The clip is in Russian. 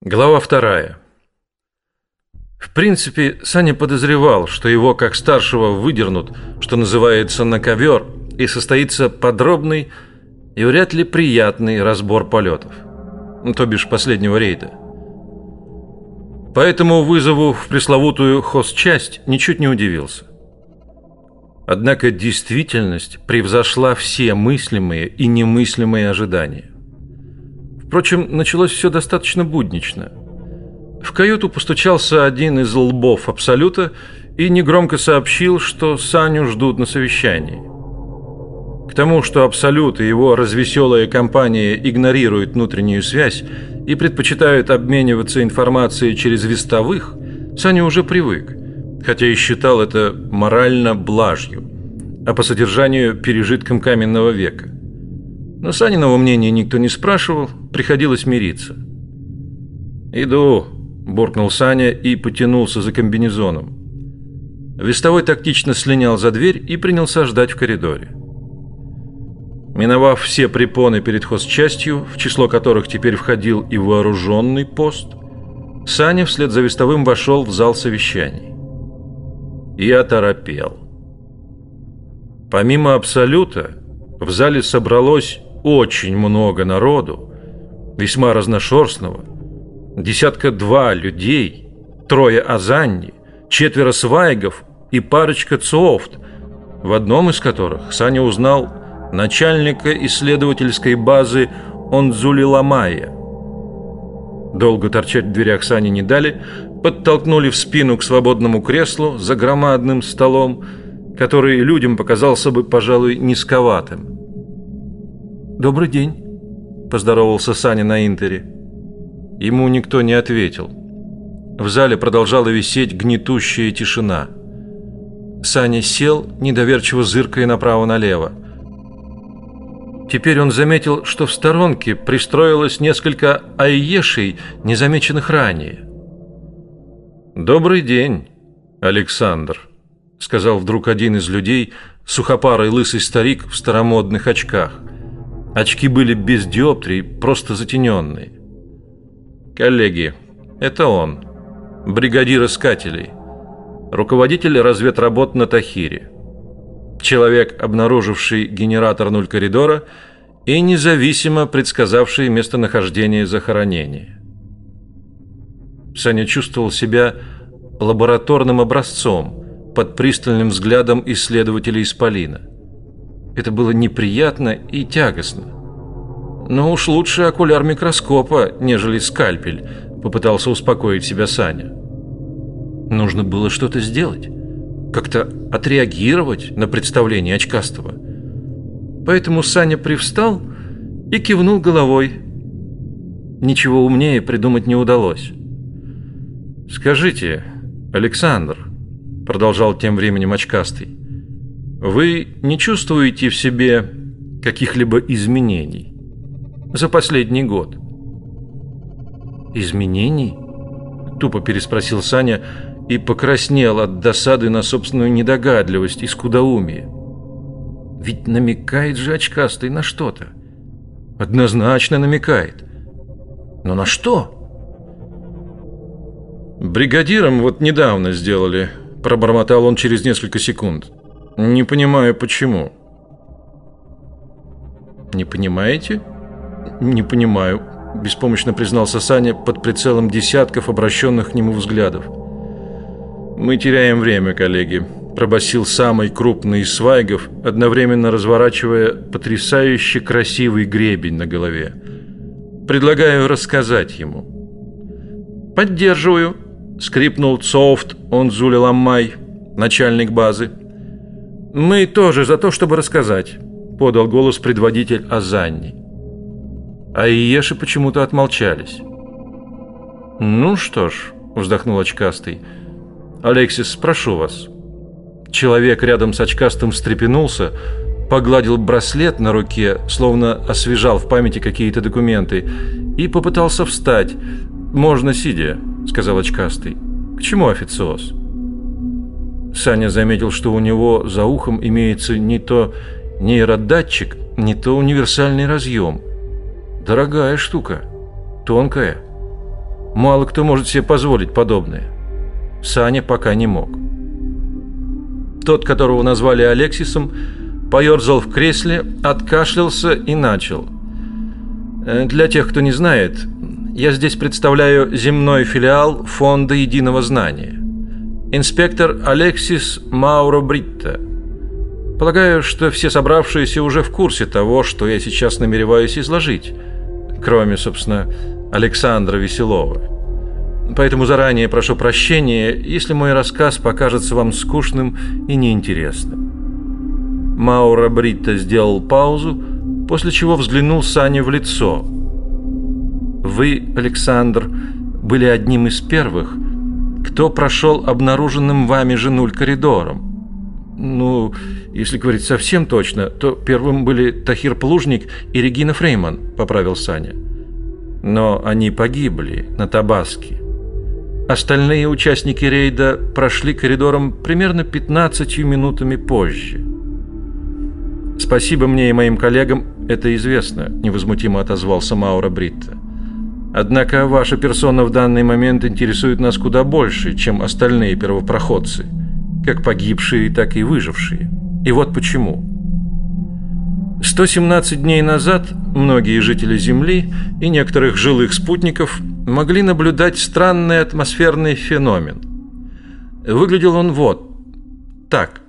Глава вторая. В принципе, Саня подозревал, что его как старшего выдернут, что называется, на ковер, и состоится подробный и вряд ли приятный разбор полетов, ну, то бишь последнего рейда. Поэтому вызову в пресловутую хозчасть ничуть не удивился. Однако действительность превзошла все мыслимые и немыслимые ожидания. Впрочем, началось все достаточно буднично. В каюту постучался один из лбов Абсолюта и негромко сообщил, что Саню ждут на совещании. К тому, что Абсолют и его развеселая компания игнорируют внутреннюю связь и предпочитают обмениваться информацией через вестовых, Саня уже привык, хотя и считал это морально блажью, а по содержанию пережитком каменного века. Но Саниного мнения никто не спрашивал, приходилось мириться. «Иду», – буркнул Саня и потянулся за комбинезоном. Вестовой тактично слинял за дверь и принялся ждать в коридоре. Миновав все препоны перед хозчастью, в число которых теперь входил и вооруженный пост, Саня вслед за вестовым вошел в зал совещаний. И оторопел. Помимо Абсолюта, в зале собралось очень много народу, весьма разношерстного, десятка два людей, трое азанни, четверо свайгов и парочка цофт, в одном из которых Саня узнал начальника исследовательской базы Онзулиламая. Долго торчать в дверях Сани не дали, подтолкнули в спину к свободному креслу за громадным столом, который людям показался бы, пожалуй, низковатым. Добрый день, поздоровался Саня на интере. Ему никто не ответил. В зале продолжала висеть гнетущая тишина. Саня сел, недоверчиво зыркая направо-налево. Теперь он заметил, что в сторонке пристроилось несколько айешей, незамеченных ранее. Добрый день, Александр, сказал вдруг один из людей, сухопарый лысый старик в старомодных очках. Очки были без диоптрий, просто затененные. Коллеги, это он, бригадир искателей, руководитель разведработ на Тахире, человек, обнаруживший генератор нуль коридора и независимо предсказавший местонахождение захоронения. Саня чувствовал себя лабораторным образцом под пристальным взглядом исследователей Исполина. Это было неприятно и тягостно. Но уж лучше окуляр микроскопа, нежели скальпель, попытался успокоить себя Саня. Нужно было что-то сделать, как-то отреагировать на представление очкастого. Поэтому Саня привстал и кивнул головой. Ничего умнее придумать не удалось. Скажите, Александр, продолжал тем временем очкастый, вы не чувствуете в себе каких-либо изменений за последний год? Изменений? Тупо переспросил Саня и покраснел от досады на собственную недогадливость и скудоумие. Ведь намекает же очкастый на что-то. Однозначно намекает. Но на что? Бригадиром вот недавно сделали, пробормотал он через несколько секунд. Не понимаю, почему. Не понимаете? Не понимаю, беспомощно признался Саня под прицелом десятков обращенных к нему взглядов. Мы теряем время, коллеги, пробасил самый крупный из свайгов, одновременно разворачивая потрясающе красивый гребень на голове. Предлагаю рассказать ему. Поддерживаю, скрипнул Софт он Зулеламай, начальник базы. Мы тоже за то, чтобы рассказать, подал голос предводитель Азанни. А Иеши почему-то отмолчались. Ну что ж, вздохнул очкастый. Алексис, прошу вас. Человек рядом с очкастым встрепенулся, погладил браслет на руке, словно освежал в памяти какие-то документы, и попытался встать. Можно сидя, сказал очкастый. К чему официоз? Саня заметил, что у него за ухом имеется не то нейродатчик, не то универсальный разъем. Дорогая штука, тонкая. Мало кто может себе позволить подобное. Саня пока не мог. Тот, которого назвали Алексисом, поерзал в кресле, откашлялся и начал. «Э, для тех, кто не знает, я здесь представляю земной филиал Фонда единого знания. Инспектор Алексис Мауро Бритта. Полагаю, что все собравшиеся уже в курсе того, что я сейчас намереваюсь изложить, кроме, собственно, Александра Веселова. Поэтому заранее прошу прощения, если мой рассказ покажется вам скучным и неинтересным. Мауро Бритта сделал паузу, после чего взглянул Сане в лицо. Вы, Александр, были одним из первых, кто прошел обнаруженным вами же нуль коридором. Ну, если говорить совсем точно, то первым были Тахир Плужник и Регина Фрейман, поправил Саня. Но они погибли на Табаске. Остальные участники рейда прошли коридором примерно 15 минутами позже. Спасибо мне и моим коллегам, это известно, невозмутимо отозвался Маура Бритта. Однако ваша персона в данный момент интересует нас куда больше, чем остальные первопроходцы, как погибшие, так и выжившие. И вот почему. 117 дней назад многие жители Земли и некоторых жилых спутников могли наблюдать странный атмосферный феномен. Выглядел он вот так –